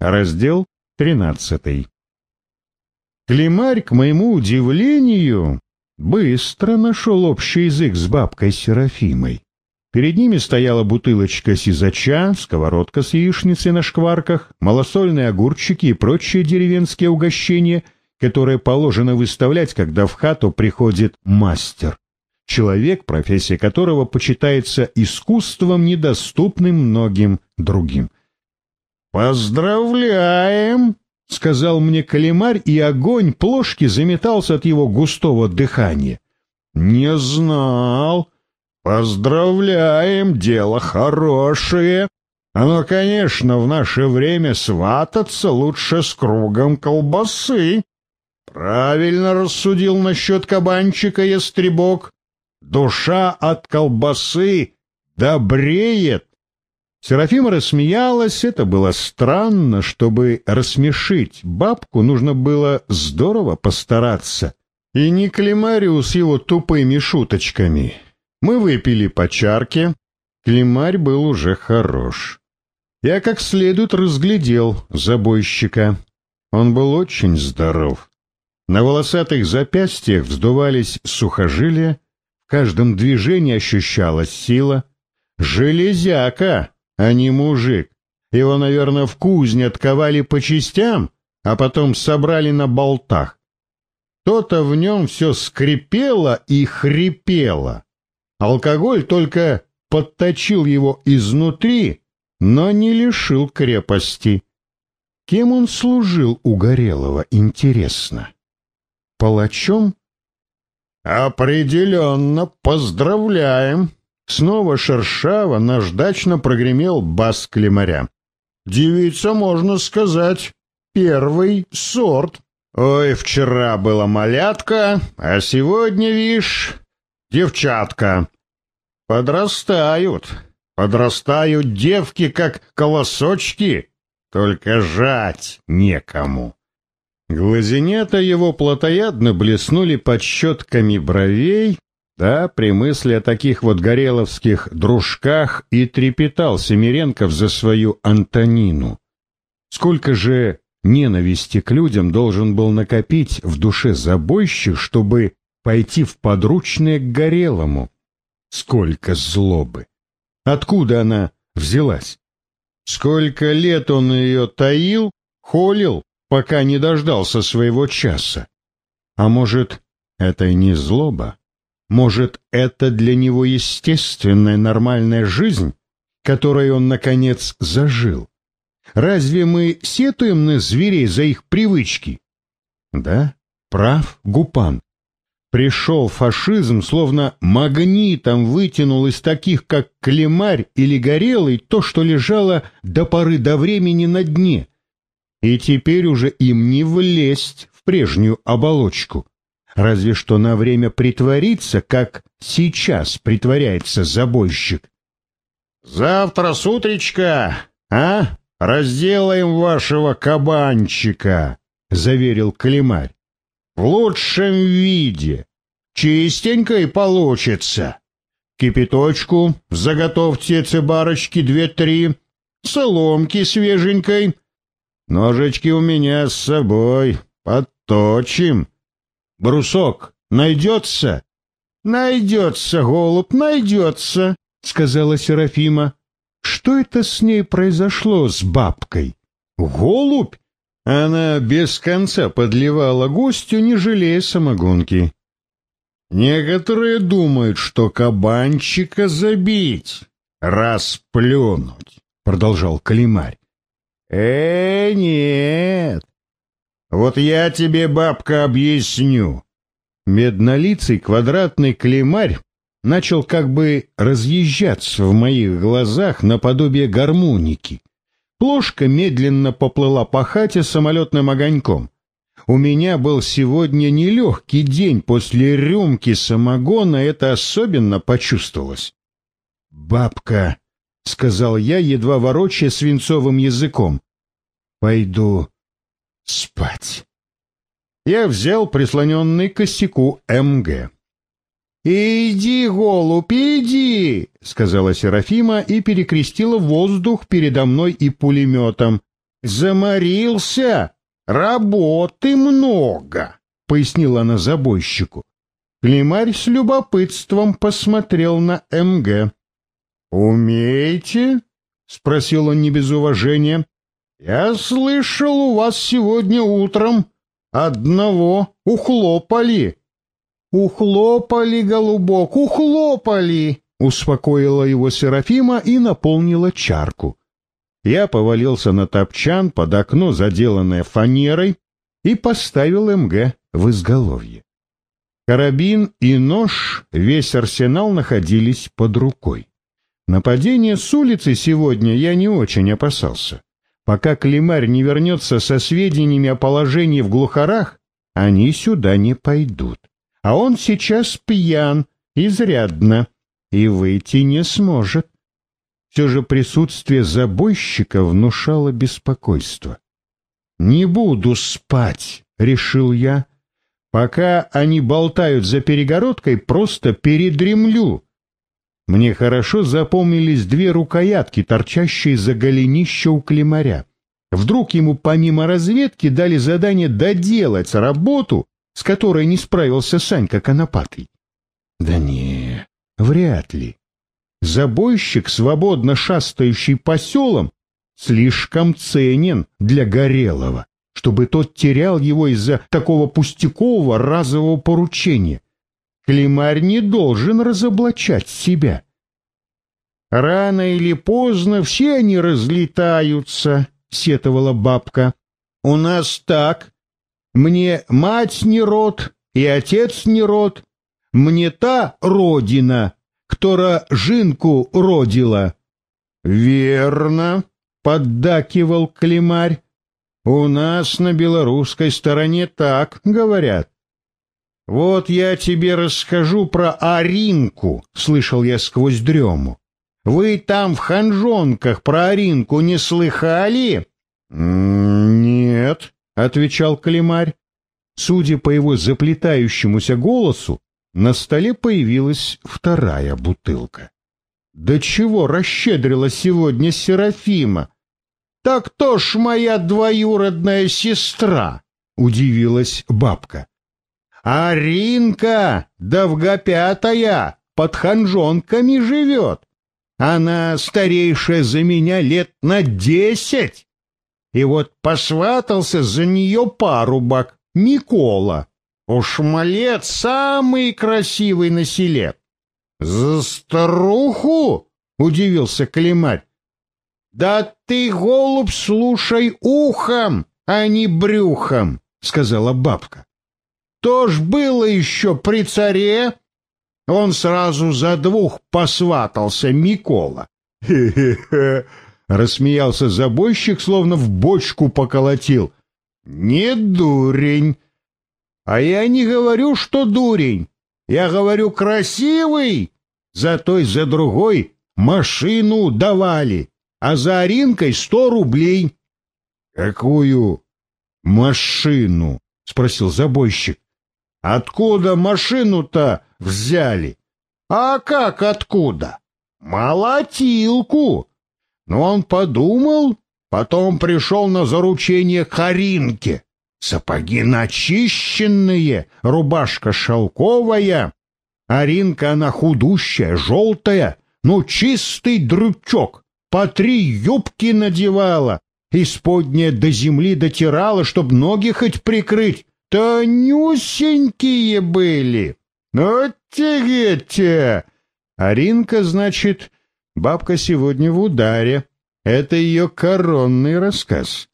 Раздел тринадцатый. Климарь, к моему удивлению, быстро нашел общий язык с бабкой Серафимой. Перед ними стояла бутылочка сизача, сковородка с яичницей на шкварках, малосольные огурчики и прочие деревенские угощения, которые положено выставлять, когда в хату приходит мастер. Человек, профессия которого почитается искусством, недоступным многим другим. «Поздравляем!» — сказал мне Калимарь, и огонь плошки заметался от его густого дыхания. «Не знал. Поздравляем, дело хорошее. Оно, конечно, в наше время свататься лучше с кругом колбасы. Правильно рассудил насчет кабанчика ястребок. Душа от колбасы добреет. Серафима рассмеялась, это было странно, чтобы рассмешить бабку, нужно было здорово постараться. И не Климарию с его тупыми шуточками. Мы выпили по чарке, Климарь был уже хорош. Я как следует разглядел забойщика. Он был очень здоров. На волосатых запястьях вздувались сухожилия, в каждом движении ощущалась сила. Железяка! А не мужик. Его, наверное, в кузне отковали по частям, а потом собрали на болтах. То-то в нем все скрипело и хрипело. Алкоголь только подточил его изнутри, но не лишил крепости. Кем он служил у Горелого, интересно? Палачом? Определенно, поздравляем, Снова шершаво, наждачно прогремел бас клемаря. «Девица, можно сказать, первый сорт. Ой, вчера была малятка, а сегодня, вишь, девчатка. Подрастают, подрастают девки, как колосочки, только жать некому». Глазенята его плотоядно блеснули под щетками бровей, да, при мысли о таких вот гореловских дружках и трепетал Семиренков за свою Антонину. Сколько же ненависти к людям должен был накопить в душе забойщик, чтобы пойти в подручное к Горелому? Сколько злобы! Откуда она взялась? Сколько лет он ее таил, холил, пока не дождался своего часа? А может, это и не злоба? Может, это для него естественная нормальная жизнь, которой он, наконец, зажил? Разве мы сетуем на зверей за их привычки? Да, прав Гупан. Пришел фашизм, словно магнитом вытянул из таких, как Клемарь или Горелый, то, что лежало до поры до времени на дне. И теперь уже им не влезть в прежнюю оболочку разве что на время притвориться, как сейчас притворяется забойщик. «Завтра с утречка, а? Разделаем вашего кабанчика», — заверил Климарь. «В лучшем виде. Чистенько и получится. Кипяточку заготовьте цибарочки две-три, соломки свеженькой. Ножички у меня с собой, подточим». Брусок найдется? Найдется, голубь, найдется, сказала Серафима. Что это с ней произошло с бабкой? Голубь? Она без конца подливала гостю, не жалея самогонки. Некоторые думают, что кабанчика забить, расплюнуть, продолжал Калимарь. Э, нет, вот я тебе, бабка, объясню. Меднолицый квадратный клемарь начал как бы разъезжаться в моих глазах наподобие гармоники. Плошка медленно поплыла по хате самолетным огоньком. У меня был сегодня нелегкий день после рюмки самогона, это особенно почувствовалось. «Бабка», — сказал я, едва ворочая свинцовым языком, — «пойду спать. Я взял прислоненный к косяку МГ. «Иди, голубь, иди!» — сказала Серафима и перекрестила воздух передо мной и пулеметом. заморился, работы много, — пояснила она забойщику. Климарь с любопытством посмотрел на МГ. «Умеете?» — спросил он не без уважения. «Я слышал, у вас сегодня утром одного ухлопали». «Ухлопали, голубок, ухлопали!» — успокоила его Серафима и наполнила чарку. Я повалился на топчан под окно, заделанное фанерой, и поставил МГ в изголовье. Карабин и нож, весь арсенал находились под рукой. Нападение с улицы сегодня я не очень опасался. Пока Климарь не вернется со сведениями о положении в глухарах, они сюда не пойдут. А он сейчас пьян, изрядно, и выйти не сможет. Все же присутствие забойщика внушало беспокойство. «Не буду спать», — решил я. «Пока они болтают за перегородкой, просто передремлю». Мне хорошо запомнились две рукоятки, торчащие за голенища у клемаря. Вдруг ему помимо разведки дали задание доделать работу, с которой не справился Санька Конопатый. Да не, вряд ли. Забойщик, свободно шастающий по селам, слишком ценен для Горелого, чтобы тот терял его из-за такого пустякового разового поручения. Климарь не должен разоблачать себя. «Рано или поздно все они разлетаются», — сетовала бабка. «У нас так. Мне мать не род и отец не род. Мне та родина, которая жинку родила». «Верно», — поддакивал Климарь. «У нас на белорусской стороне так говорят». «Вот я тебе расскажу про Аринку», — слышал я сквозь дрему. «Вы там в ханжонках про Аринку не слыхали?» «Нет», — отвечал Калимарь. Судя по его заплетающемуся голосу, на столе появилась вторая бутылка. «Да чего расщедрила сегодня Серафима?» «Так то ж моя двоюродная сестра!» — удивилась бабка. А Ринка, довгопятая, под ханжонками живет. Она старейшая за меня лет на десять. И вот посватался за нее парубок, Микола. Уж малец самый красивый на селе. За старуху? — удивился Климарь. Да ты, голубь, слушай ухом, а не брюхом, — сказала бабка. То ж было еще при царе. Он сразу за двух посватался, Микола. Хе-хе-хе, рассмеялся забойщик, словно в бочку поколотил. Не дурень. А я не говорю, что дурень. Я говорю красивый. За той, за другой машину давали, а за Аринкой сто рублей. Какую машину? спросил забойщик. Откуда машину-то взяли? А как откуда? Молотилку. Но он подумал, потом пришел на заручение Каринке. Сапоги начищенные, рубашка шелковая. Аринка она худущая, желтая, ну чистый дрючок. По три юбки надевала, исподняя до земли дотирала, чтоб ноги хоть прикрыть тонюсенькие были. Ну, те Аринка, значит, бабка сегодня в ударе. Это ее коронный рассказ.